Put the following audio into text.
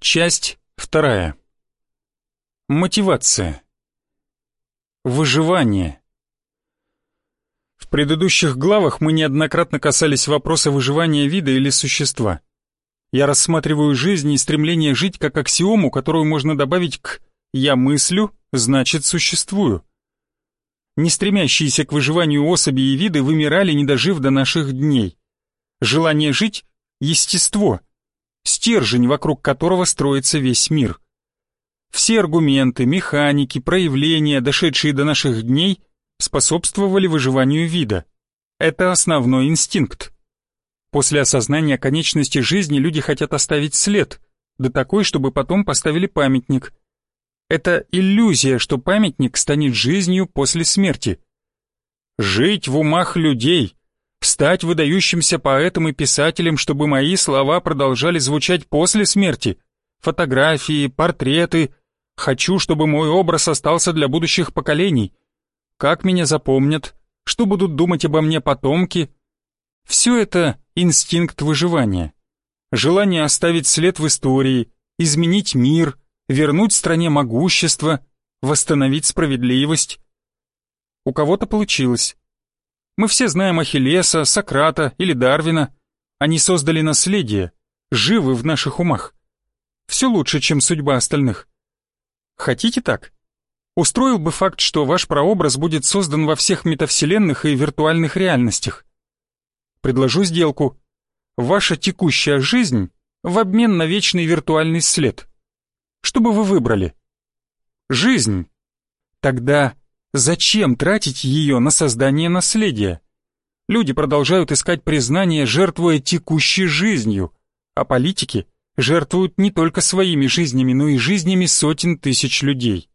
Часть вторая. Мотивация. Выживание. В предыдущих главах мы неоднократно касались вопроса выживания вида или существа. Я рассматриваю жизнь и стремление жить как аксиому, которую можно добавить к «я мыслю, значит существую». Не стремящиеся к выживанию особи и виды вымирали, не дожив до наших дней. Желание жить — естество — стержень, вокруг которого строится весь мир. Все аргументы, механики, проявления, дошедшие до наших дней, способствовали выживанию вида. Это основной инстинкт. После осознания конечности жизни люди хотят оставить след, да такой, чтобы потом поставили памятник. Это иллюзия, что памятник станет жизнью после смерти. Жить в умах людей, стать выдающимся поэтом и писателем, чтобы мои слова продолжали звучать после смерти. Фотографии, портреты. Хочу, чтобы мой образ остался для будущих поколений. Как меня запомнят? Что будут думать обо мне потомки? Все это инстинкт выживания. Желание оставить след в истории, изменить мир, вернуть стране могущество, восстановить справедливость. У кого-то получилось. Мы все знаем Ахиллеса, Сократа или Дарвина. Они создали наследие, живы в наших умах. Все лучше, чем судьба остальных. Хотите так? Устроил бы факт, что ваш прообраз будет создан во всех метавселенных и виртуальных реальностях. Предложу сделку. Ваша текущая жизнь в обмен на вечный виртуальный след. Что бы вы выбрали? Жизнь. Тогда Зачем тратить ее на создание наследия? Люди продолжают искать признание, жертвуя текущей жизнью, а политики жертвуют не только своими жизнями, но и жизнями сотен тысяч людей.